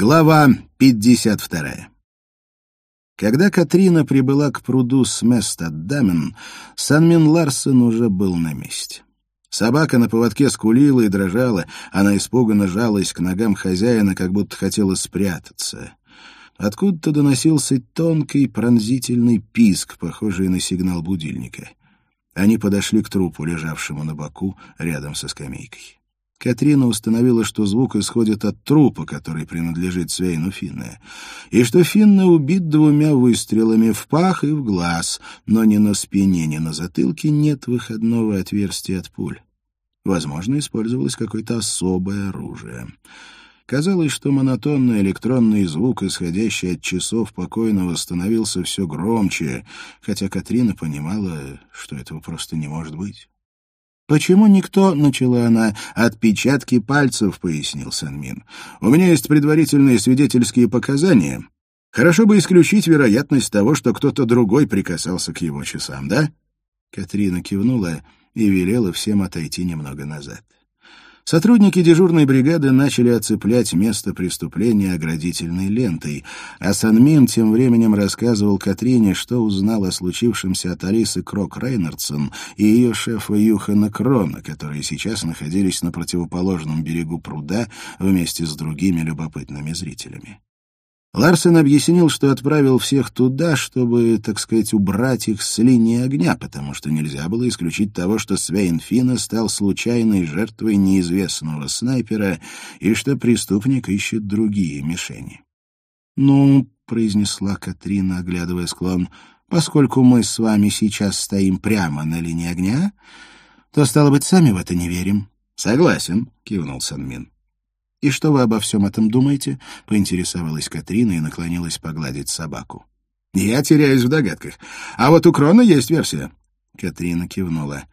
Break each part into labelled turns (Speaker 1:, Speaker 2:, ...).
Speaker 1: Глава 52. Когда Катрина прибыла к пруду с места Дамен, Санмин Ларсен уже был на месте. Собака на поводке скулила и дрожала, она испуганно жалась к ногам хозяина, как будто хотела спрятаться. Откуда-то доносился тонкий пронзительный писк, похожий на сигнал будильника. Они подошли к трупу, лежавшему на боку рядом со скамейкой. Катрина установила, что звук исходит от трупа, который принадлежит Свейну Финне, и что Финне убит двумя выстрелами в пах и в глаз, но ни на спине, ни на затылке нет выходного отверстия от пуль. Возможно, использовалось какое-то особое оружие. Казалось, что монотонный электронный звук, исходящий от часов покойного, становился все громче, хотя Катрина понимала, что этого просто не может быть. «Почему никто?» — начала она. «Отпечатки пальцев», — пояснил Санмин. «У меня есть предварительные свидетельские показания. Хорошо бы исключить вероятность того, что кто-то другой прикасался к его часам, да?» Катрина кивнула и велела всем отойти немного назад. Сотрудники дежурной бригады начали оцеплять место преступления оградительной лентой, а Санмин тем временем рассказывал Катрине, что узнал о случившемся от Алисы Крок Рейнардсон и ее шефа Юхана Крона, которые сейчас находились на противоположном берегу пруда вместе с другими любопытными зрителями. Ларсен объяснил, что отправил всех туда, чтобы, так сказать, убрать их с линии огня, потому что нельзя было исключить того, что Свейн Финна стал случайной жертвой неизвестного снайпера и что преступник ищет другие мишени. «Ну», — произнесла Катрина, оглядывая склон, — «поскольку мы с вами сейчас стоим прямо на линии огня, то, стало быть, сами в это не верим». «Согласен», — кивнул Санмин. «И что вы обо всем этом думаете?» — поинтересовалась Катрина и наклонилась погладить собаку. «Я теряюсь в догадках. А вот у Крона есть версия». Катрина кивнула.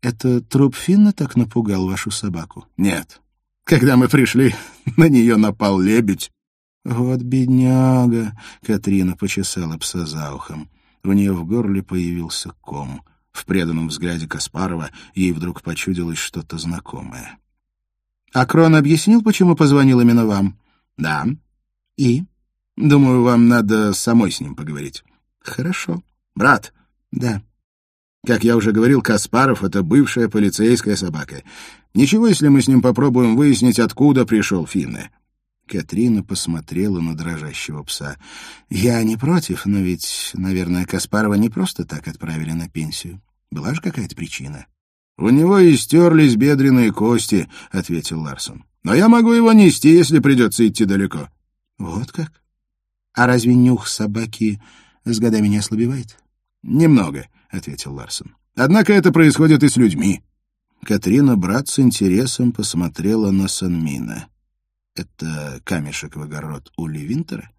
Speaker 1: «Это труп Финна так напугал вашу собаку?» «Нет. Когда мы пришли, на нее напал лебедь». «Вот бедняга!» — Катрина почесала пса за ухом. У нее в горле появился ком. В преданном взгляде Каспарова ей вдруг почудилось что-то знакомое. А Крон объяснил, почему позвонил именно вам? Да. И? Думаю, вам надо самой с ним поговорить. Хорошо. Брат? Да. Как я уже говорил, Каспаров — это бывшая полицейская собака. Ничего, если мы с ним попробуем выяснить, откуда пришел Финне. Катрина посмотрела на дрожащего пса. «Я не против, но ведь, наверное, Каспарова не просто так отправили на пенсию. Была же какая-то причина?» «У него истерлись бедренные кости», — ответил Ларсон. «Но я могу его нести, если придется идти далеко». «Вот как? А разве нюх собаки с годами не ослабевает?» «Немного», — ответил Ларсон. «Однако это происходит и с людьми». Катрина брат с интересом посмотрела на Санмина. «Это камешек в огород у Левинтера?»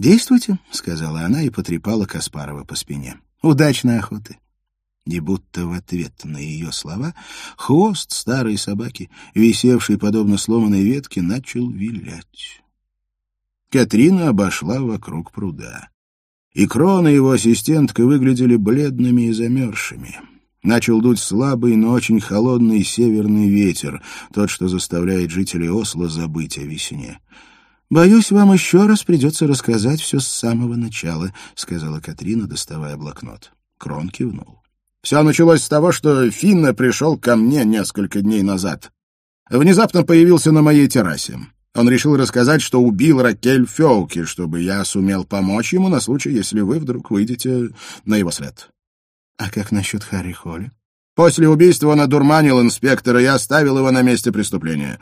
Speaker 1: «Действуйте», — сказала она и потрепала Каспарова по спине. «Удачной охоты». И будто в ответ на ее слова хвост старой собаки, висевший подобно сломанной ветке, начал вилять. Катрина обошла вокруг пруда. И Крон его ассистентка выглядели бледными и замерзшими. Начал дуть слабый, но очень холодный северный ветер, тот, что заставляет жителей Осло забыть о весне. «Боюсь, вам еще раз придется рассказать все с самого начала», — сказала Катрина, доставая блокнот. Крон кивнул. Все началось с того, что Финна пришел ко мне несколько дней назад. Внезапно появился на моей террасе. Он решил рассказать, что убил Ракель Феуки, чтобы я сумел помочь ему на случай, если вы вдруг выйдете на его след. — А как насчет Харри Холли? После убийства он одурманил инспектора и оставил его на месте преступления.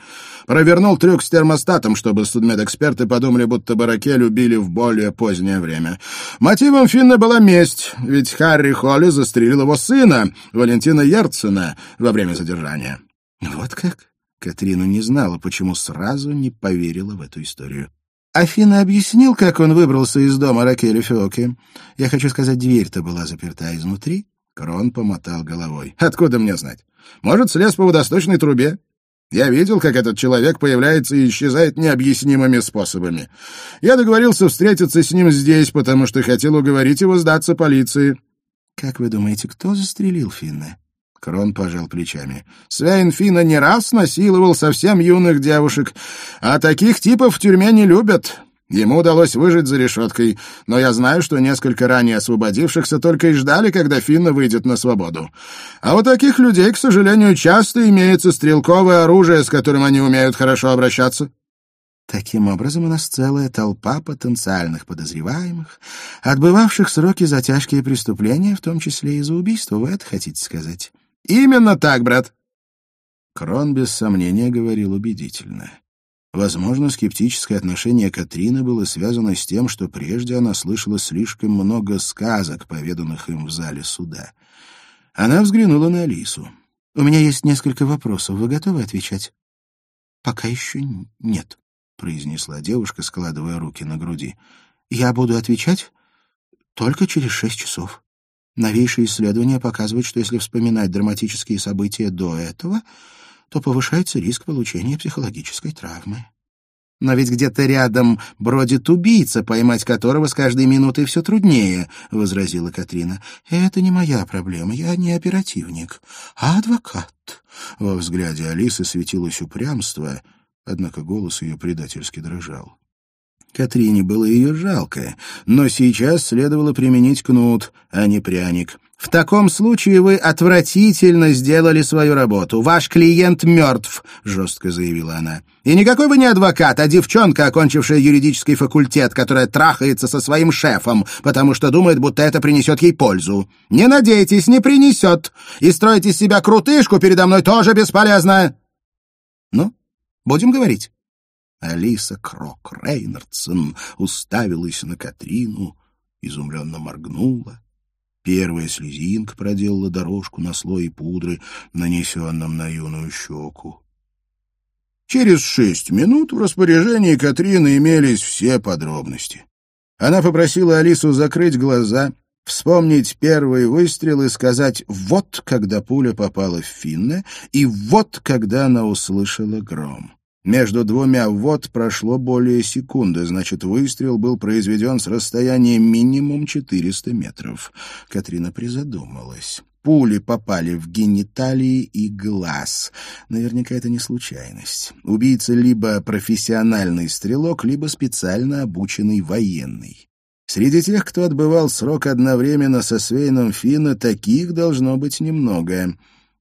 Speaker 1: Провернул трюк с термостатом, чтобы судмедэксперты подумали, будто Баракель убили в более позднее время. Мотивом Финна была месть, ведь Харри Холли застрелил его сына, Валентина Ерцена, во время задержания. Вот как? Катрина не знала, почему сразу не поверила в эту историю. Афина объяснил, как он выбрался из дома Ракели Феоки. Я хочу сказать, дверь-то была заперта изнутри. Крон помотал головой. «Откуда мне знать? Может, слез по водосточной трубе? Я видел, как этот человек появляется и исчезает необъяснимыми способами. Я договорился встретиться с ним здесь, потому что хотел уговорить его сдаться полиции». «Как вы думаете, кто застрелил Финна?» Крон пожал плечами. «Свейн Фина не раз насиловал совсем юных девушек, а таких типов в тюрьме не любят. Ему удалось выжить за решеткой, но я знаю, что несколько ранее освободившихся только и ждали, когда Финна выйдет на свободу. А у таких людей, к сожалению, часто имеется стрелковое оружие, с которым они умеют хорошо обращаться».
Speaker 2: Таким образом, у нас целая толпа потенциальных подозреваемых, отбывавших сроки за тяжкие преступления, в том числе и за убийство, вы это хотите сказать?
Speaker 1: Именно так, брат.
Speaker 2: Крон без сомнения говорил убедительно. Возможно, скептическое отношение Катрины было связано с тем, что прежде она слышала слишком много сказок, поведанных им в зале суда. Она взглянула на Алису. «У меня есть несколько вопросов. Вы готовы отвечать?» «Пока еще нет», — произнесла девушка, складывая руки на груди. «Я буду отвечать только через шесть часов». Новейшие исследования показывают, что если вспоминать драматические события до этого, то повышается риск получения психологической травмы.
Speaker 1: Но ведь где-то рядом бродит убийца, поймать которого с каждой минутой все труднее, — возразила Катрина.
Speaker 2: — Это не моя проблема, я не оперативник, а адвокат. Во взгляде Алисы светилось упрямство, однако голос ее предательски дрожал.
Speaker 1: Катрине было ее жалко, но сейчас следовало применить кнут, а не пряник. «В таком случае вы отвратительно сделали свою работу. Ваш клиент мертв», — жестко заявила она. «И никакой вы не адвокат, а девчонка, окончившая юридический факультет, которая трахается со своим шефом, потому что думает, будто это принесет ей пользу. Не надейтесь, не принесет. И строить из себя крутышку передо мной тоже бесполезно». «Ну, будем говорить». Алиса Крок Рейнардсон уставилась на Катрину, изумленно моргнула. Первая слезинка проделала дорожку на слое пудры, нанесенном на юную щеку. Через шесть минут в распоряжении Катрины имелись все подробности. Она попросила Алису закрыть глаза, вспомнить первый выстрел и сказать «вот», когда пуля попала в Финне, и «вот», когда она услышала гром. Между двумя «вот» прошло более секунды, значит, выстрел был произведен с расстояния минимум 400 метров. Катрина призадумалась. Пули попали в гениталии и глаз. Наверняка это не случайность. Убийца либо профессиональный стрелок, либо специально обученный военный. Среди тех, кто отбывал срок одновременно со Свейном Финна, таких должно быть немного.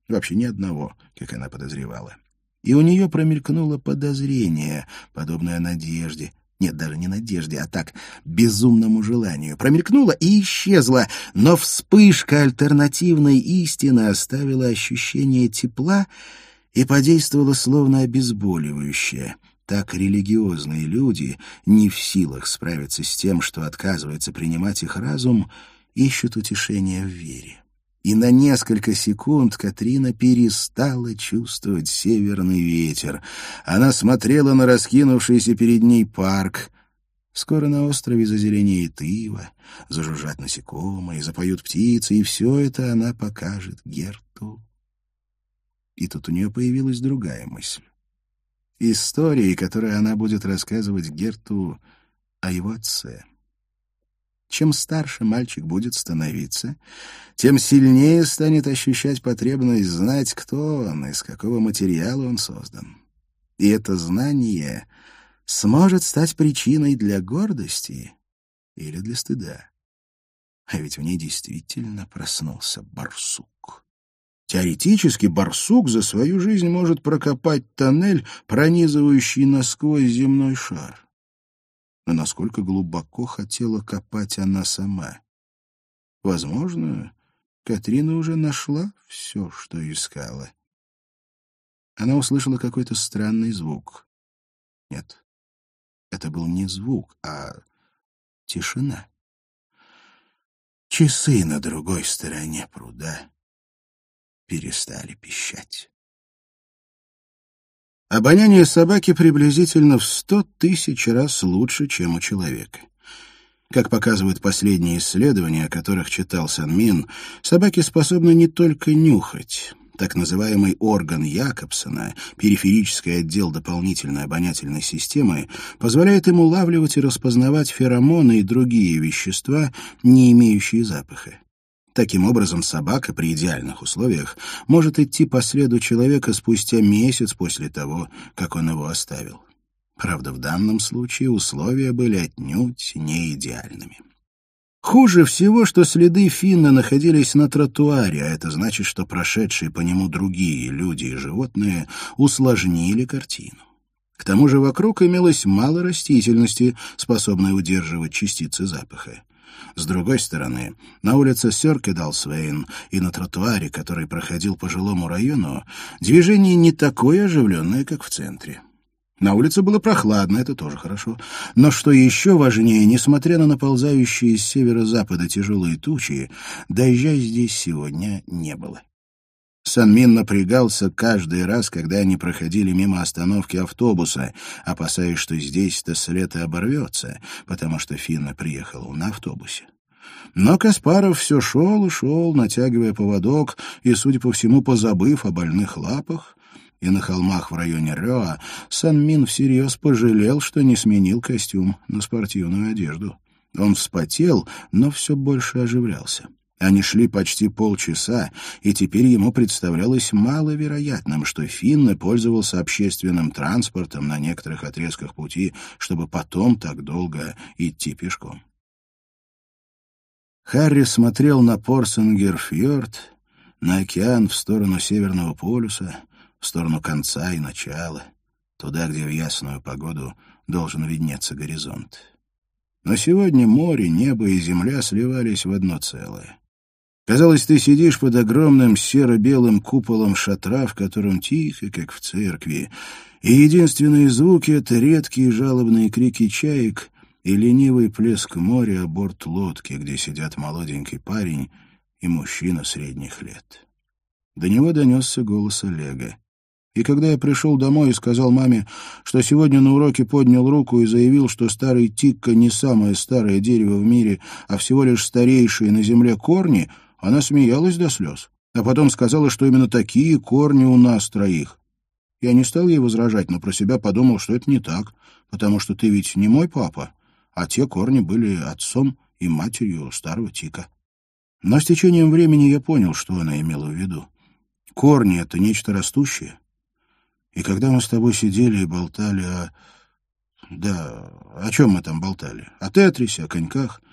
Speaker 1: Вообще ни одного, как она подозревала и у нее промелькнуло подозрение, подобное надежде. Нет, даже не надежде, а так, безумному желанию. Промелькнуло и исчезло, но вспышка альтернативной истины оставила ощущение тепла и подействовала словно обезболивающее. Так религиозные люди, не в силах справиться с тем, что отказывается принимать их разум, ищут утешения в вере и на несколько секунд Катрина перестала чувствовать северный ветер. Она смотрела на раскинувшийся перед ней парк. Скоро на острове зазеленеет ива, зажужжат насекомые, запоют птицы, и все это она покажет Герту. И тут у нее появилась другая мысль. Истории, которые она будет рассказывать Герту о его отце. Чем старше мальчик будет становиться, тем сильнее станет ощущать потребность знать, кто он, из какого материала он создан. И это знание сможет стать причиной для гордости или для стыда. А ведь в ней действительно проснулся барсук. Теоретически барсук за свою жизнь может прокопать тоннель, пронизывающий насквозь земной шар но насколько глубоко хотела копать она сама. Возможно, Катрина уже нашла все, что искала. Она услышала какой-то странный звук. Нет, это был не звук, а тишина. Часы на другой стороне пруда перестали пищать. Обоняние собаки приблизительно в сто тысяч раз лучше, чем у человека. Как показывают последние исследования, о которых читал Санмин, собаки способны не только нюхать. Так называемый орган Якобсона, периферический отдел дополнительной обонятельной системы, позволяет им улавливать и распознавать феромоны и другие вещества, не имеющие запаха. Таким образом, собака при идеальных условиях может идти по следу человека спустя месяц после того, как он его оставил. Правда, в данном случае условия были отнюдь не идеальными. Хуже всего, что следы Финна находились на тротуаре, а это значит, что прошедшие по нему другие люди и животные усложнили картину. К тому же вокруг имелось мало растительности, способной удерживать частицы запаха. С другой стороны, на улице Сёркедалсвейн и на тротуаре, который проходил по жилому району, движение не такое оживленное, как в центре. На улице было прохладно, это тоже хорошо. Но что еще важнее, несмотря на наползающие с северо-запада тяжелые тучи, дождя здесь сегодня не было. Санмин напрягался каждый раз, когда они проходили мимо остановки автобуса, опасаясь, что здесь-то след и оборвется, потому что Финна приехала на автобусе. Но Каспаров все шел и шел, натягивая поводок и, судя по всему, позабыв о больных лапах, и на холмах в районе Рёа Санмин всерьез пожалел, что не сменил костюм на спортивную одежду. Он вспотел, но все больше оживлялся. Они шли почти полчаса, и теперь ему представлялось маловероятным, что Финна пользовался общественным транспортом на некоторых отрезках пути, чтобы потом так долго идти пешком. Харри смотрел на Порсенгерфьорд, на океан в сторону Северного полюса, в сторону конца и начала, туда, где в ясную погоду должен виднеться горизонт. Но сегодня море, небо и земля сливались в одно целое. Казалось, ты сидишь под огромным серо-белым куполом шатра, в котором тихо, как в церкви, и единственные звуки — это редкие жалобные крики чаек и ленивый плеск моря о борт лодки, где сидят молоденький парень и мужчина средних лет. До него донесся голос Олега. И когда я пришел домой и сказал маме, что сегодня на уроке поднял руку и заявил, что старый тикка не самое старое дерево в мире, а всего лишь старейшие на земле корни — она смеялась до слез, а потом сказала, что именно такие корни у нас троих. Я не стал ей возражать, но про себя подумал, что это не так, потому что ты ведь не мой папа, а те корни были отцом и матерью старого Тика. Но с течением времени я понял, что она имела в виду. Корни — это нечто растущее. И когда мы с тобой сидели и болтали о... Да, о чем мы там болтали? О Тетрисе, о коньках —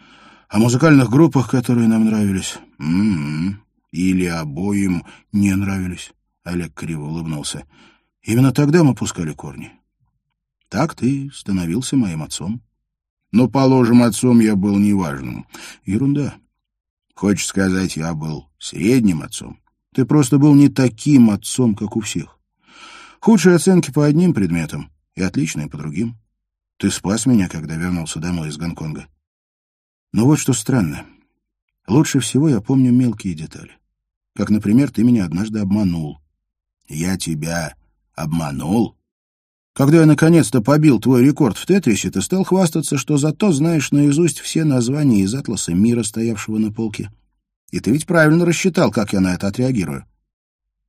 Speaker 1: о музыкальных группах, которые нам нравились. М -м -м. Или обоим не нравились. Олег криво улыбнулся. Именно тогда мы пускали корни. Так ты становился моим отцом. Но, положим, отцом я был неважным. Ерунда. Хочешь сказать, я был средним отцом? Ты просто был не таким отцом, как у всех. Худшие оценки по одним предметам и отличные по другим. Ты спас меня, когда вернулся домой из Гонконга. Но вот что странно. Лучше всего я помню мелкие детали. Как, например, ты меня однажды обманул. Я тебя обманул? Когда я наконец-то побил твой рекорд в Тетрисе, ты стал хвастаться, что зато знаешь наизусть все названия из атласа мира, стоявшего на полке. И ты ведь правильно рассчитал, как я на это отреагирую.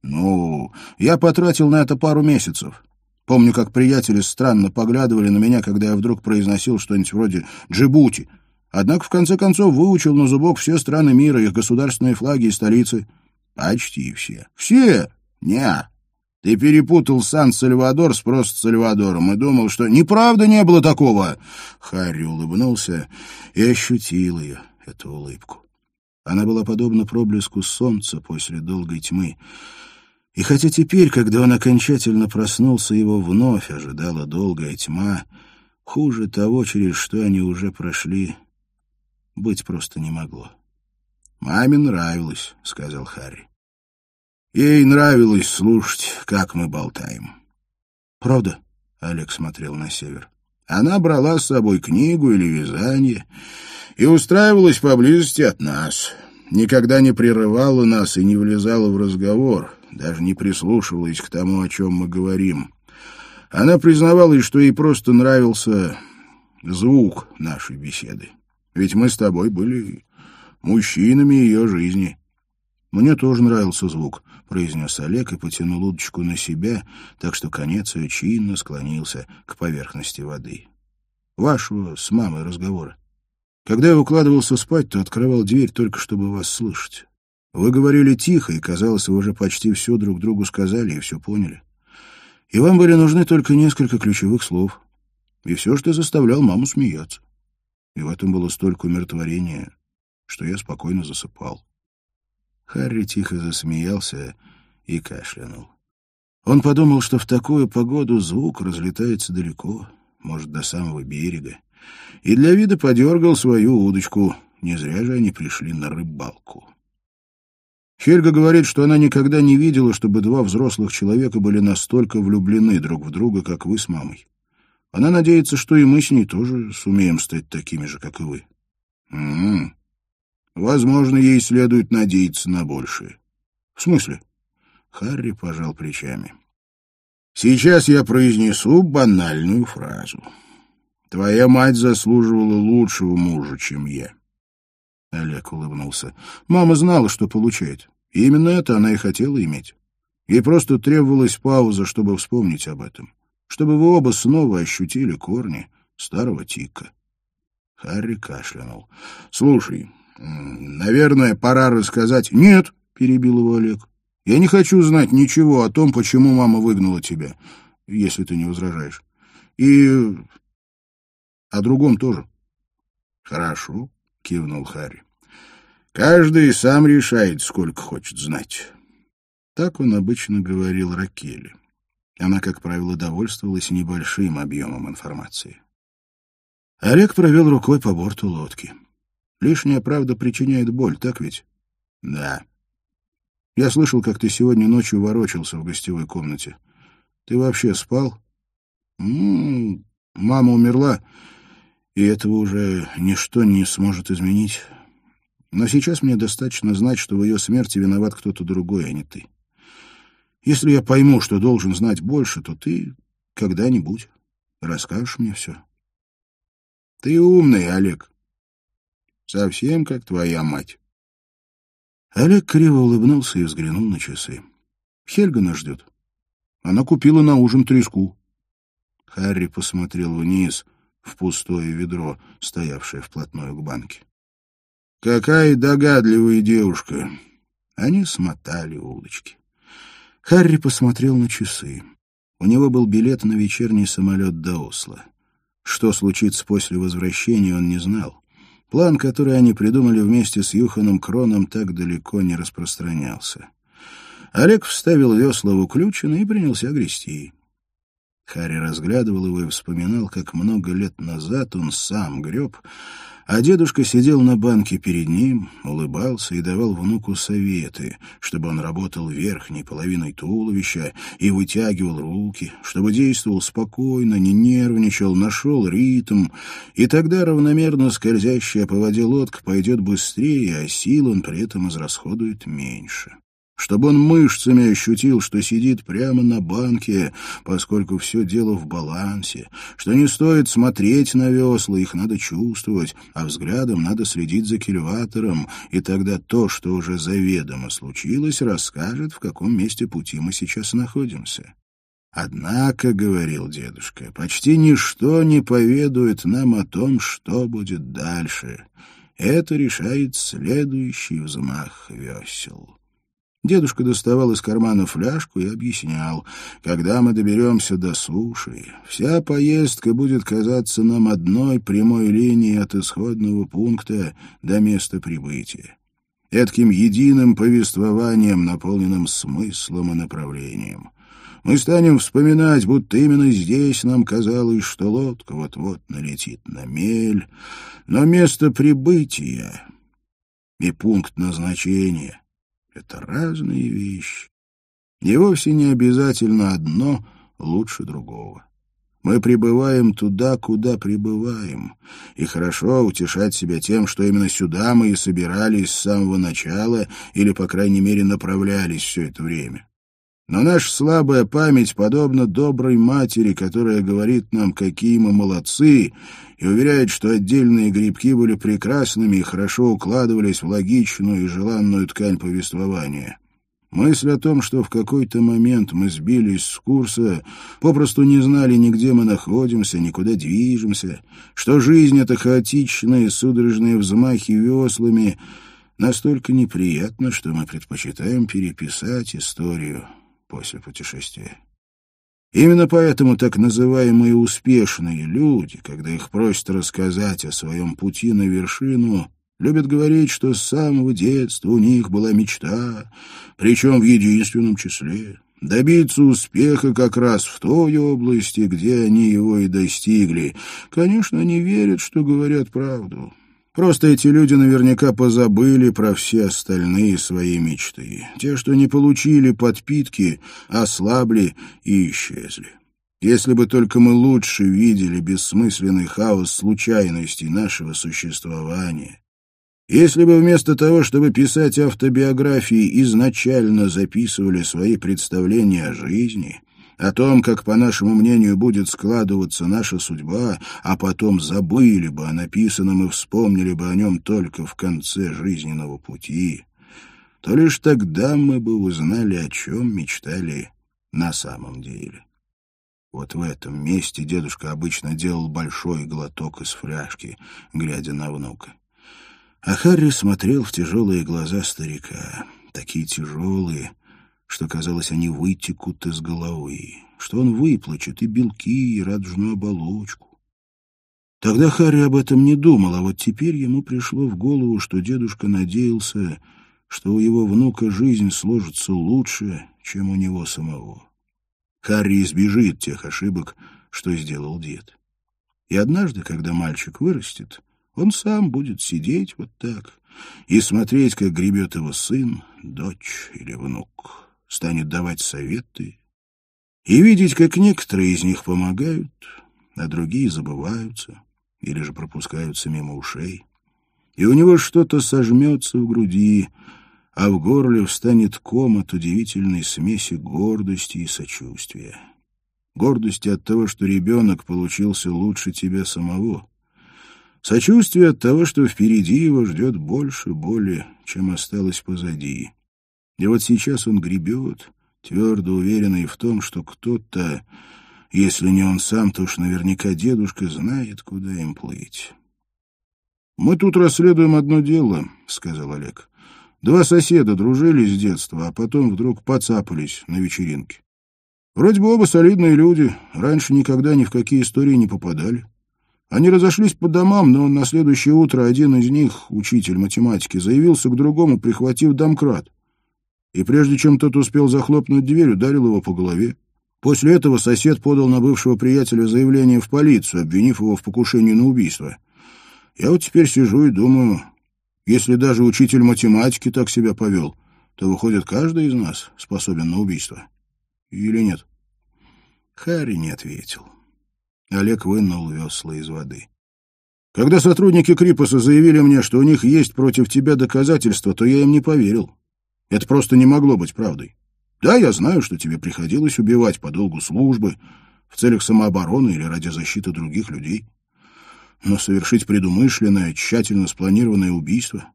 Speaker 1: Ну, я потратил на это пару месяцев. Помню, как приятели странно поглядывали на меня, когда я вдруг произносил что-нибудь вроде «Джибути», Однако, в конце концов, выучил на зубок все страны мира, их государственные флаги и столицы. Почти все. Все? Не. Ты перепутал Сан-Сальвадор с просто Сальвадором и думал, что неправда не было такого. Харри улыбнулся и ощутил ее, эту улыбку. Она была подобна проблеску солнца после долгой тьмы. И хотя теперь, когда он окончательно проснулся, его вновь ожидала долгая тьма, хуже того, через что они уже прошли, быть просто не могло. «Маме нравилось», — сказал Харри. «Ей нравилось слушать, как мы болтаем». «Правда?» — Олег смотрел на север. «Она брала с собой книгу или вязание и устраивалась поблизости от нас. Никогда не прерывала нас и не влезала в разговор, даже не прислушивалась к тому, о чем мы говорим. Она признавалась, что ей просто нравился звук нашей беседы. Ведь мы с тобой были мужчинами ее жизни. Мне тоже нравился звук, произнес Олег и потянул удочку на себя, так что конец ее чинно склонился к поверхности воды. Вашего с мамой разговора. Когда я укладывался спать, то открывал дверь только чтобы вас слышать. Вы говорили тихо, и, казалось, вы уже почти все друг другу сказали и все поняли. И вам были нужны только несколько ключевых слов. И все, что заставлял маму смеяться. И в этом было столько умиротворения, что я спокойно засыпал. Харри тихо засмеялся и кашлянул. Он подумал, что в такую погоду звук разлетается далеко, может, до самого берега, и для вида подергал свою удочку. Не зря же они пришли на рыбалку. Хельга говорит, что она никогда не видела, чтобы два взрослых человека были настолько влюблены друг в друга, как вы с мамой. Она надеется, что и мы с ней тоже сумеем стать такими же, как и вы. -м. Возможно, ей следует надеяться на большее. В смысле? Харри пожал плечами. Сейчас я произнесу банальную фразу. Твоя мать заслуживала лучшего мужа, чем я. Олег улыбнулся. Мама знала, что получает. И именно это она и хотела иметь. Ей просто требовалась пауза, чтобы вспомнить об этом. Чтобы вы оба снова ощутили корни старого тика. Харри кашлянул. — Слушай, наверное, пора рассказать... — Нет, — перебил его Олег. — Я не хочу знать ничего о том, почему мама выгнала тебя, если ты не возражаешь. И о другом тоже. — Хорошо, — кивнул Харри. «Каждый сам решает, сколько хочет знать». Так он обычно говорил Ракеле. Она, как правило, довольствовалась небольшим объемом информации. Олег провел рукой по борту лодки. «Лишняя правда причиняет боль, так ведь?» «Да». «Я слышал, как ты сегодня ночью ворочался в гостевой комнате. Ты вообще спал?» «Ну, мама умерла, и этого уже ничто не сможет изменить. Но сейчас мне достаточно знать, что в ее смерти виноват кто-то другой, а не ты. Если я пойму, что должен знать больше, то ты когда-нибудь расскажешь мне все. Ты умный, Олег. Совсем как твоя мать. Олег криво улыбнулся и взглянул на часы. Хельга нас ждет. Она купила на ужин треску. Харри посмотрел вниз — в пустое ведро, стоявшее вплотную к банке. «Какая догадливая девушка!» Они смотали удочки. Харри посмотрел на часы. У него был билет на вечерний самолет до Осло. Что случится после возвращения, он не знал. План, который они придумали вместе с Юханом Кроном, так далеко не распространялся. Олег вставил весла в уключено и принялся грести. Харри разглядывал его и вспоминал, как много лет назад он сам греб, а дедушка сидел на банке перед ним, улыбался и давал внуку советы, чтобы он работал верхней половиной туловища и вытягивал руки, чтобы действовал спокойно, не нервничал, нашел ритм, и тогда равномерно скользящая по воде лодка пойдет быстрее, а сил он при этом израсходует меньше чтобы он мышцами ощутил, что сидит прямо на банке, поскольку все дело в балансе, что не стоит смотреть на весла, их надо чувствовать, а взглядом надо следить за кильватором, и тогда то, что уже заведомо случилось, расскажет, в каком месте пути мы сейчас находимся. «Однако, — говорил дедушка, — почти ничто не поведует нам о том, что будет дальше. Это решает следующий взмах весел». Дедушка доставал из кармана фляжку и объяснял, когда мы доберемся до суши, вся поездка будет казаться нам одной прямой линией от исходного пункта до места прибытия. Эдаким единым повествованием, наполненным смыслом и направлением. Мы станем вспоминать, будто именно здесь нам казалось, что лодка вот-вот налетит на мель, но место прибытия и пункт назначения это разные вещи. И вовсе не обязательно одно лучше другого. Мы прибываем туда, куда прибываем, и хорошо утешать себя тем, что именно сюда мы и собирались с самого начала или, по крайней мере, направлялись все это время. Но наша слабая память подобна доброй матери, которая говорит нам, какие мы молодцы, и уверяет, что отдельные грибки были прекрасными и хорошо укладывались в логичную и желанную ткань повествования. Мысль о том, что в какой-то момент мы сбились с курса, попросту не знали ни где мы находимся, никуда движемся, что жизнь — это хаотичные судорожные взмахи веслами, настолько неприятно, что мы предпочитаем переписать историю после путешествия. Именно поэтому так называемые успешные люди, когда их просят рассказать о своем пути на вершину, любят говорить, что с самого детства у них была мечта, причем в единственном числе, добиться успеха как раз в той области, где они его и достигли. Конечно, они верят, что говорят правду. Просто эти люди наверняка позабыли про все остальные свои мечты. Те, что не получили подпитки, ослабли и исчезли. Если бы только мы лучше видели бессмысленный хаос случайностей нашего существования, если бы вместо того, чтобы писать автобиографии, изначально записывали свои представления о жизни, о том, как, по нашему мнению, будет складываться наша судьба, а потом забыли бы о написанном и вспомнили бы о нем только в конце жизненного пути, то лишь тогда мы бы узнали, о чем мечтали на самом деле. Вот в этом месте дедушка обычно делал большой глоток из фляжки, глядя на внука. А Харри смотрел в тяжелые глаза старика, такие тяжелые, что, казалось, они вытекут из головы, что он выплачет и белки, и радужную оболочку. Тогда Харри об этом не думал, а вот теперь ему пришло в голову, что дедушка надеялся, что у его внука жизнь сложится лучше, чем у него самого. Харри избежит тех ошибок, что сделал дед. И однажды, когда мальчик вырастет, он сам будет сидеть вот так и смотреть, как гребет его сын, дочь или внук станет давать советы и видеть, как некоторые из них помогают, а другие забываются или же пропускаются мимо ушей. И у него что-то сожмется в груди, а в горле встанет ком от удивительной смеси гордости и сочувствия. Гордости от того, что ребенок получился лучше тебя самого. Сочувствие от того, что впереди его ждет больше боли, чем осталось позади. И вот сейчас он гребет, твердо уверенный в том, что кто-то, если не он сам, то уж наверняка дедушка знает, куда им плыть. «Мы тут расследуем одно дело», — сказал Олег. «Два соседа дружили с детства, а потом вдруг поцапались на вечеринке. Вроде бы оба солидные люди, раньше никогда ни в какие истории не попадали. Они разошлись по домам, но на следующее утро один из них, учитель математики, заявился к другому, прихватив домкрат и прежде чем тот успел захлопнуть дверь, ударил его по голове. После этого сосед подал на бывшего приятеля заявление в полицию, обвинив его в покушении на убийство. Я вот теперь сижу и думаю, если даже учитель математики так себя повел, то, выходит, каждый из нас способен на убийство. Или нет? Харри не ответил. Олег вынул весла из воды. Когда сотрудники Крипоса заявили мне, что у них есть против тебя доказательства, то я им не поверил. Это просто не могло быть правдой. Да, я знаю, что тебе приходилось убивать по долгу службы, в целях самообороны или ради защиты других людей. Но совершить предумышленное, тщательно спланированное убийство,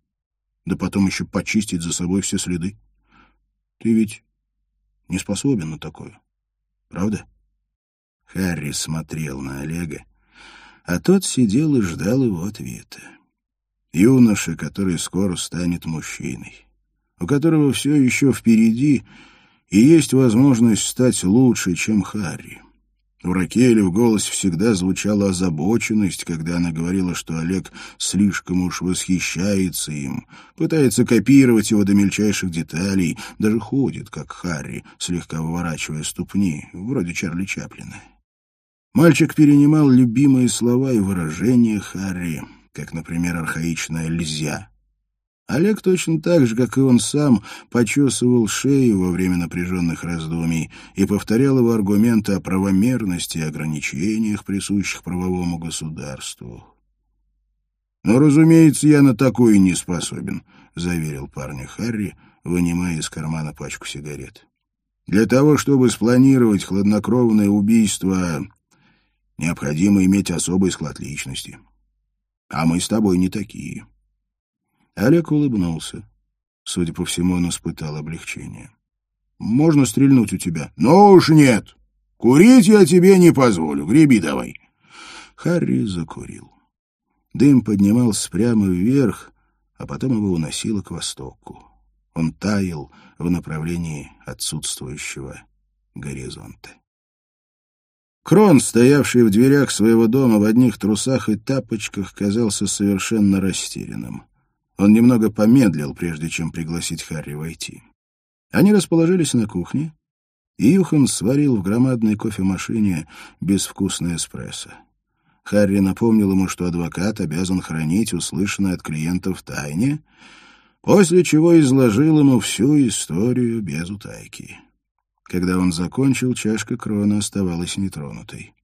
Speaker 1: да потом еще почистить за собой все следы. Ты ведь не способен на такое, правда? Харри смотрел на Олега, а тот сидел и ждал его ответа. Юноша, который скоро станет мужчиной у которого все еще впереди и есть возможность стать лучше, чем Харри. У Ракели в голосе всегда звучала озабоченность, когда она говорила, что Олег слишком уж восхищается им, пытается копировать его до мельчайших деталей, даже ходит, как Харри, слегка выворачивая ступни, вроде Чарли Чаплина. Мальчик перенимал любимые слова и выражения Харри, как, например, архаичное «льзя», Олег точно так же, как и он сам, почесывал шею во время напряженных раздумий и повторял его аргументы о правомерности и ограничениях, присущих правовому государству. «Но, разумеется, я на такое не способен», — заверил парня Харри, вынимая из кармана пачку сигарет. «Для того, чтобы спланировать хладнокровное убийство, необходимо иметь особый склад личности. А мы с тобой не такие». Олег улыбнулся. Судя по всему, он испытал облегчение.
Speaker 2: Можно стрельнуть у тебя?» «Ну уж нет. Курить я тебе не позволю. Греби давай». Харри закурил. Дым поднимался прямо вверх, а потом его уносило к востоку. Он таял в направлении отсутствующего горизонта. Крон, стоявший в дверях своего дома в одних трусах и тапочках, казался совершенно растерянным. Он немного помедлил, прежде чем пригласить Харри войти. Они расположились на кухне, и Юхан сварил в громадной кофемашине безвкусный эспрессо. Харри напомнил ему, что адвокат обязан хранить услышанное от клиентов тайне, после чего изложил ему всю историю без утайки. Когда он закончил, чашка крона оставалась нетронутой.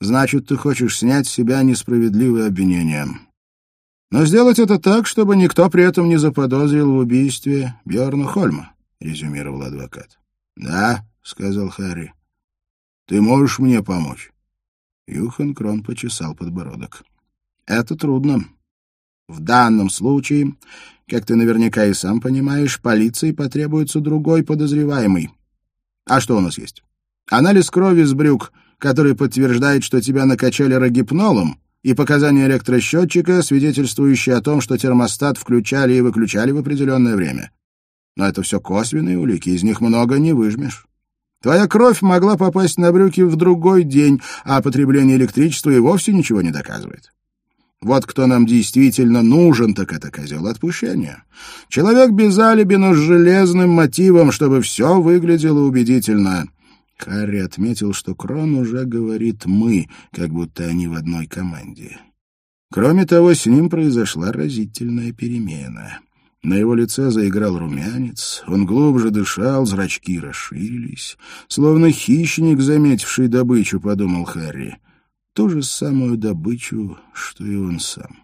Speaker 2: «Значит, ты хочешь снять с себя несправедливое обвинение. Но сделать это так, чтобы никто при этом не заподозрил в убийстве Бьорна Хольма», — резюмировал адвокат. «Да», — сказал Харри. «Ты можешь мне помочь?» Юхан Крон почесал подбородок. «Это трудно. В данном случае, как ты наверняка и сам понимаешь, полиции потребуется другой подозреваемый. А что у нас есть? Анализ крови с брюк, который подтверждает, что тебя накачали рогипнолом, и показания электросчетчика, свидетельствующие о том, что термостат включали и выключали в определенное время. Но это все косвенные улики, из них много не выжмешь. Твоя кровь могла попасть на брюки в другой день, а потребление электричества и вовсе ничего не доказывает. Вот кто нам действительно нужен, так это козел отпущения. Человек без алиби, но с железным мотивом, чтобы все выглядело убедительно. Харри отметил, что Крон уже говорит «мы», как будто они в одной команде. Кроме того, с ним произошла разительная перемена. На его лице заиграл румянец, он глубже дышал, зрачки расширились. Словно хищник, заметивший добычу, подумал Харри ту же самую добычу, что и он сам.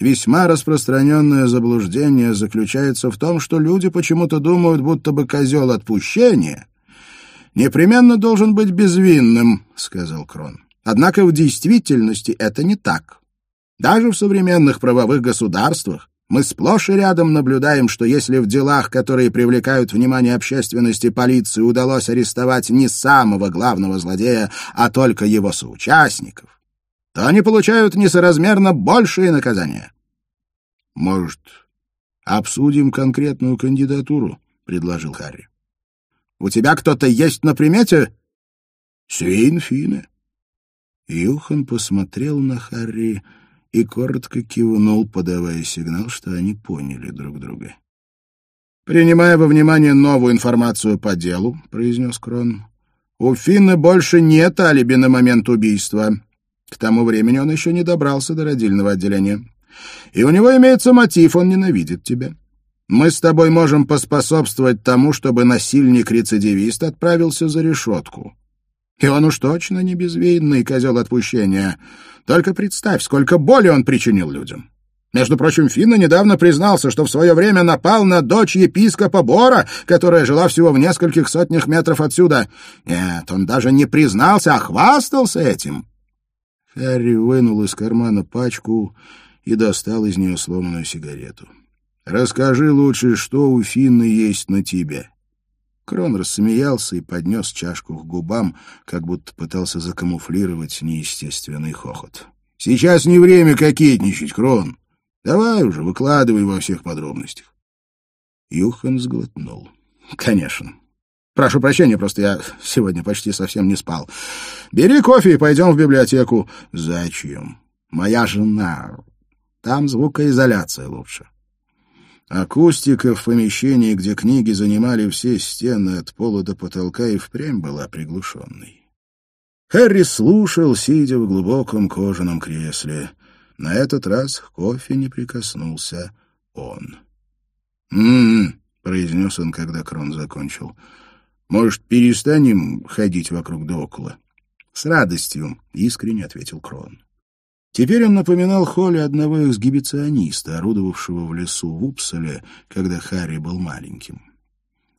Speaker 2: Весьма распространенное заблуждение заключается в том, что люди почему-то думают, будто бы козел отпущения непременно должен быть безвинным, — сказал Крон. Однако в действительности это не так. Даже в современных правовых государствах мы сплошь и рядом наблюдаем, что если в делах, которые привлекают внимание общественности полиции, удалось арестовать не самого главного злодея, а только его соучастников, то они получают несоразмерно большие наказания. «Может, обсудим конкретную кандидатуру?» — предложил Харри. «У тебя кто-то есть на примете?» «Свейнфине». Юхан посмотрел на Харри и коротко кивнул, подавая сигнал, что они поняли друг друга. «Принимая во внимание новую информацию по делу», — произнес Крон, — «у Финна больше нет алиби на момент убийства. К тому времени он еще не добрался до родильного отделения. И у него имеется мотив, он ненавидит тебя. Мы с тобой можем поспособствовать тому, чтобы насильник-рецидивист отправился за решетку. И он уж точно не безвинный козел отпущения. Только представь, сколько боли он причинил людям. Между прочим, Финна недавно признался, что в свое время напал на дочь епископа Бора, которая жила всего в нескольких сотнях метров отсюда. Нет, он даже не признался, а хвастался этим. Харри вынул из кармана пачку и достал из нее сломанную сигарету. «Расскажи лучше, что у Финны есть на тебе». Крон рассмеялся и поднес чашку к губам, как будто пытался закамуфлировать неестественный хохот. «Сейчас не время кокетничать, Крон. Давай уже, выкладывай во всех подробностях». Юхан сглотнул. «Конечно. Прошу прощения, просто я сегодня почти совсем не спал. Бери кофе и пойдем в библиотеку». «Зачем? Моя жена. Там звукоизоляция лучше». Акустика в помещении, где книги занимали все стены от пола до потолка, и впрямь была приглушенной. Харри слушал, сидя в глубоком кожаном кресле. На этот раз к кофе не прикоснулся он. «М-м-м», произнес он, когда Крон закончил. «Может, перестанем ходить вокруг да около?» «С радостью», — искренне ответил Крон. Теперь он напоминал Холли одного эксгибициониста, орудовавшего в лесу в Упсале, когда Харри был маленьким.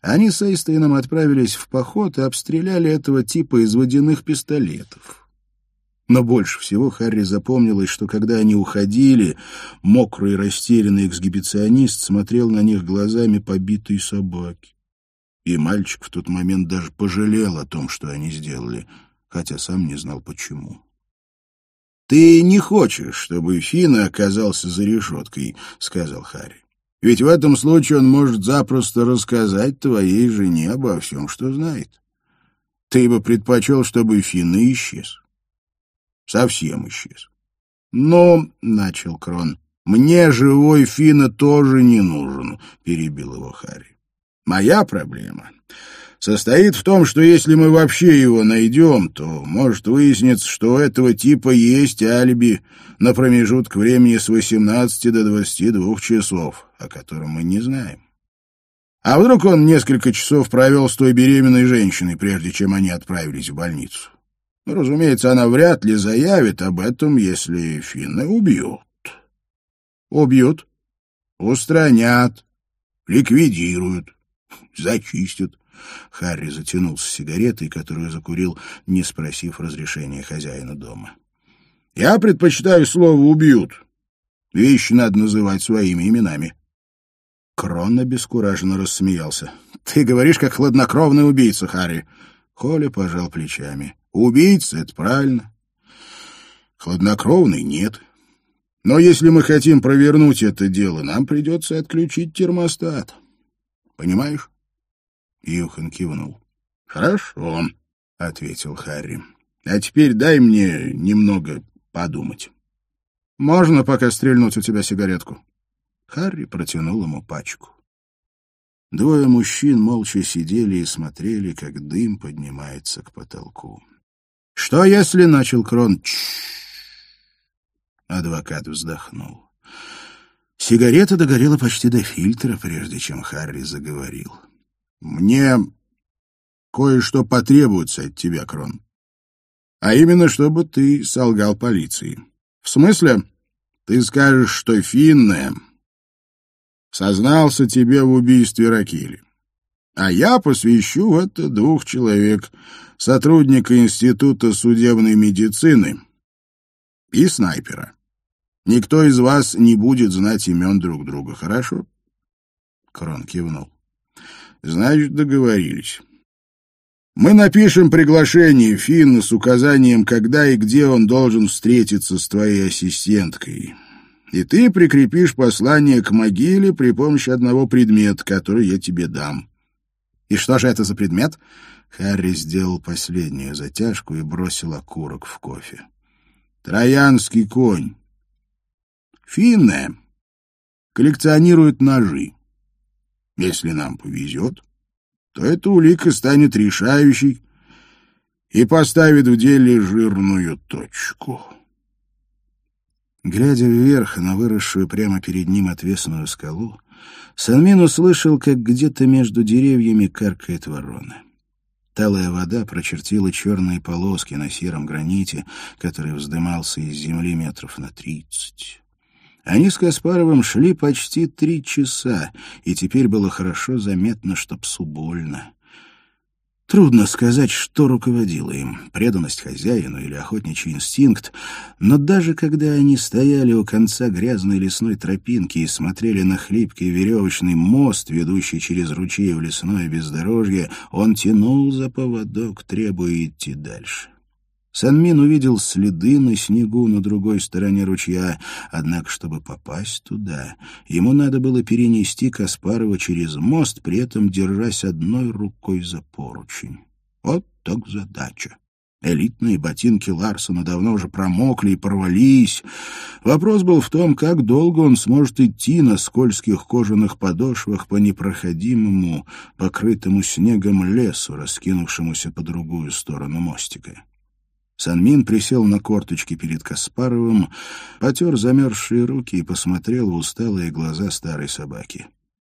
Speaker 2: Они с Эйстейном отправились в поход и обстреляли этого типа из водяных пистолетов. Но больше всего Харри запомнилось, что когда они уходили, мокрый растерянный эксгибиционист смотрел на них глазами побитой собаки.
Speaker 1: И мальчик в тот момент даже пожалел о том, что они сделали, хотя сам не знал почему. «Ты не хочешь, чтобы Фина оказался за решеткой», — сказал Харри. «Ведь в этом случае он может запросто рассказать твоей жене обо всем, что знает. Ты бы предпочел, чтобы Фина исчез. Совсем исчез». «Но», — начал Крон, — «мне живой Фина тоже не нужен», — перебил его Харри. «Моя проблема состоит в том, что если мы вообще его найдем, то может выясниться, что у этого типа есть алиби на промежуток времени с 18 до 22 часов, о котором мы не знаем. А вдруг он несколько часов провел с той беременной женщиной, прежде чем они отправились в больницу? Ну, разумеется, она вряд ли заявит об этом, если Финна убьют. Убьют, устранят, ликвидируют, зачистят. Харри затянулся сигаретой, которую закурил, не спросив разрешения хозяина дома. «Я предпочитаю слово «убьют». Вещи надо называть своими именами». Крон обескураженно рассмеялся. «Ты говоришь, как хладнокровный убийца, Харри». Холли пожал плечами. «Убийца — это правильно. Хладнокровный — нет. Но если мы хотим провернуть это дело, нам придется отключить термостат. Понимаешь?» Юхан кивнул. «Хорошо», — ответил Харри. «А теперь дай мне немного подумать. Можно пока стрельнуть у тебя сигаретку?» Харри протянул ему пачку. Двое мужчин молча сидели и смотрели, как дым поднимается к потолку. «Что если...» — начал Крон. Ч Адвокат вздохнул. Сигарета догорела почти до фильтра, прежде чем Харри заговорил. Мне кое-что потребуется от тебя, Крон. А именно, чтобы ты солгал полиции. В смысле, ты скажешь, что Финне сознался тебе в убийстве Ракили. А я посвящу в это двух человек, сотрудника Института судебной медицины и снайпера. Никто из вас не будет знать имен друг друга, хорошо? Крон кивнул. Значит, договорились. Мы напишем приглашение Финна с указанием, когда и где он должен встретиться с твоей ассистенткой. И ты прикрепишь послание к могиле при помощи одного предмета, который я тебе дам. И что же это за предмет? Харри сделал последнюю затяжку и бросил окурок в кофе. Троянский конь. Финны коллекционируют ножи. Если нам повезет, то эта улика станет решающей и поставит в деле жирную точку. Глядя вверх на выросшую прямо перед ним отвесную скалу, Санмин услышал, как где-то между деревьями каркает ворона. Талая вода прочертила черные полоски на сером граните, который вздымался из земли метров на тридцать. Они с Каспаровым шли почти три часа, и теперь было хорошо заметно, что псу больно. Трудно сказать, что руководило им — преданность хозяину или охотничий инстинкт, но даже когда они стояли у конца грязной лесной тропинки и смотрели на хлипкий веревочный мост, ведущий через ручей в лесное бездорожье, он тянул за поводок, требуя идти дальше. Санмин увидел следы на снегу на другой стороне ручья, однако, чтобы попасть туда, ему надо было перенести Каспарова через мост, при этом держась одной рукой за поручень. Вот так задача. Элитные ботинки Ларсона давно уже промокли и порвались. Вопрос был в том, как долго он сможет идти на скользких кожаных подошвах по непроходимому, покрытому снегом лесу, раскинувшемуся по другую сторону мостика. Санмин присел на корточки перед Каспаровым, потер замерзшие руки и посмотрел в усталые глаза старой собаки.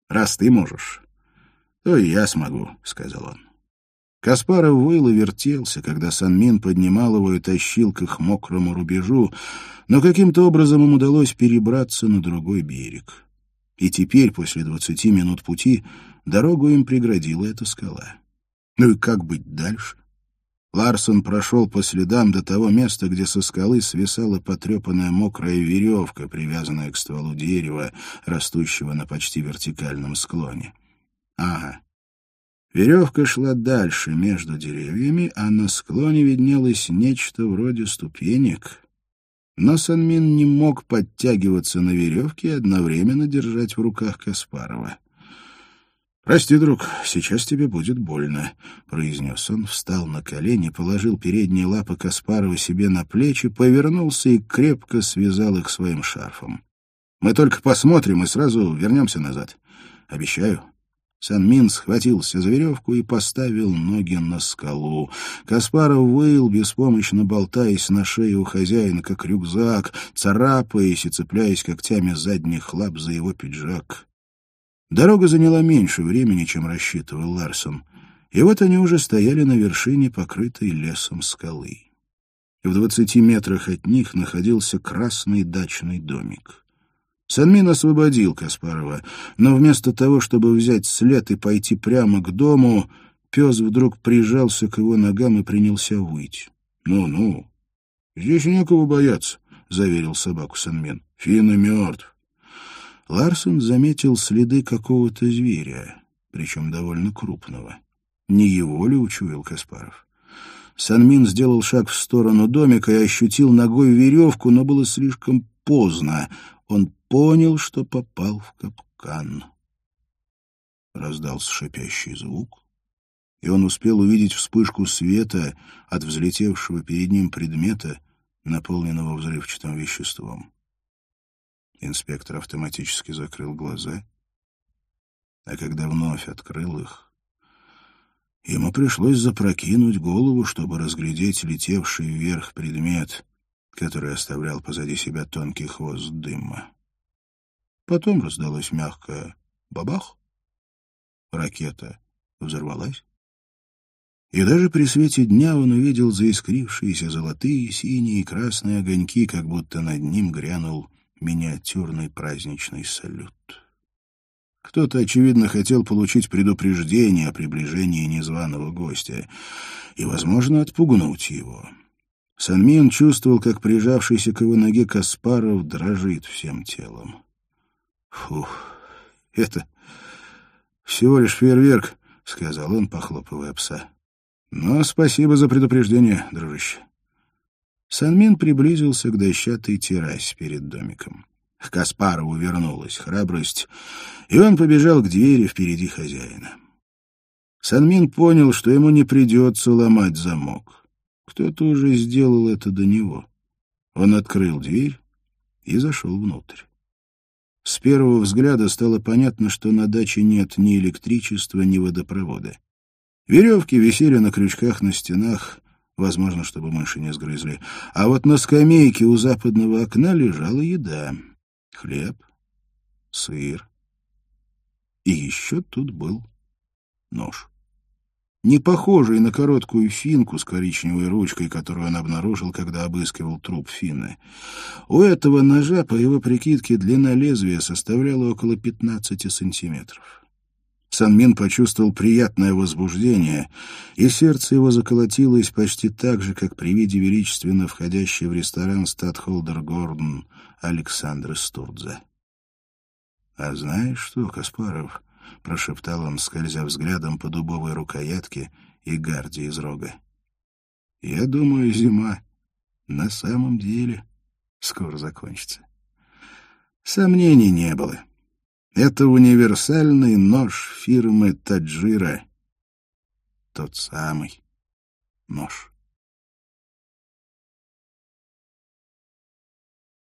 Speaker 1: «Раз ты можешь, то и я смогу», — сказал он. Каспаров выл и вертелся, когда Санмин поднимал его и тащил к их мокрому рубежу, но каким-то образом им удалось перебраться на другой берег. И теперь, после двадцати минут пути, дорогу им преградила эта скала. Ну и как быть дальше? Ларсон прошел по следам до того места, где со скалы свисала потрепанная мокрая веревка, привязанная к стволу дерева, растущего на почти вертикальном склоне. Ага. Веревка шла дальше, между деревьями, а на склоне виднелось нечто вроде ступенек. Но Санмин не мог подтягиваться на веревке и одновременно держать в руках Каспарова. «Прости, друг, сейчас тебе будет больно», — произнес он, встал на колени, положил передние лапы Каспарова себе на плечи, повернулся и крепко связал их своим шарфом. «Мы только посмотрим и сразу вернемся назад. Обещаю». Санмин схватился за веревку и поставил ноги на скалу. Каспаров выл, беспомощно болтаясь на шее у хозяина, как рюкзак, царапаясь и цепляясь когтями задних лап за его пиджак. Дорога заняла меньше времени, чем рассчитывал Ларсон, и вот они уже стояли на вершине, покрытой лесом скалы. В двадцати метрах от них находился красный дачный домик. Санмин освободил Каспарова, но вместо того, чтобы взять след и пойти прямо к дому, пес вдруг прижался к его ногам и принялся выть. «Ну-ну, здесь некого бояться», — заверил собаку Санмин. «Финна мертв». Ларсон заметил следы какого-то зверя, причем довольно крупного. Не его ли учуял Каспаров? Санмин сделал шаг в сторону домика и ощутил ногой веревку, но было слишком поздно. Он понял, что попал в капкан. Раздался шипящий звук, и он успел увидеть вспышку света от взлетевшего перед ним предмета, наполненного взрывчатым веществом. Инспектор автоматически закрыл глаза, а когда вновь открыл их, ему пришлось запрокинуть голову, чтобы разглядеть летевший вверх предмет, который оставлял позади себя тонкий хвост дыма. Потом раздалось мягкое «бабах». Ракета взорвалась. И даже при свете дня он увидел заискрившиеся золотые, синие и красные огоньки, как будто над ним грянул миниатюрный праздничный салют. Кто-то, очевидно, хотел получить предупреждение о приближении незваного гостя и, возможно, отпугнуть его. Санмин чувствовал, как прижавшийся к его ноге Каспаров дрожит всем телом. «Фух, это всего лишь фейерверк», — сказал он, похлопывая пса. «Но спасибо за предупреждение, дружище». Санмин приблизился к дощатой террасе перед домиком. К Каспарову вернулась храбрость, и он побежал к двери впереди хозяина. Санмин понял, что ему не придется ломать замок. Кто-то уже сделал это до него. Он открыл дверь и зашел внутрь. С первого взгляда стало понятно, что на даче нет ни электричества, ни водопровода. Веревки висели на крючках на стенах, возможно, чтобы мыши не сгрызли. А вот на скамейке у западного окна лежала еда. Хлеб, сыр. И еще тут был нож не похожий на короткую финку с коричневой ручкой, которую он обнаружил, когда обыскивал труп Финны. У этого ножа, по его прикидке, длина лезвия составляла около 15 сантиметров. Санмин почувствовал приятное возбуждение, и сердце его заколотилось почти так же, как при виде величественно входящей в ресторан статхолдер Гордон Александра Стурдза. «А знаешь что, Каспаров?» — прошептал он, скользя взглядом по дубовой рукоятке и гарде из рога. «Я думаю, зима на самом деле скоро закончится». Сомнений не было. Это универсальный нож фирмы Таджира. Тот самый нож.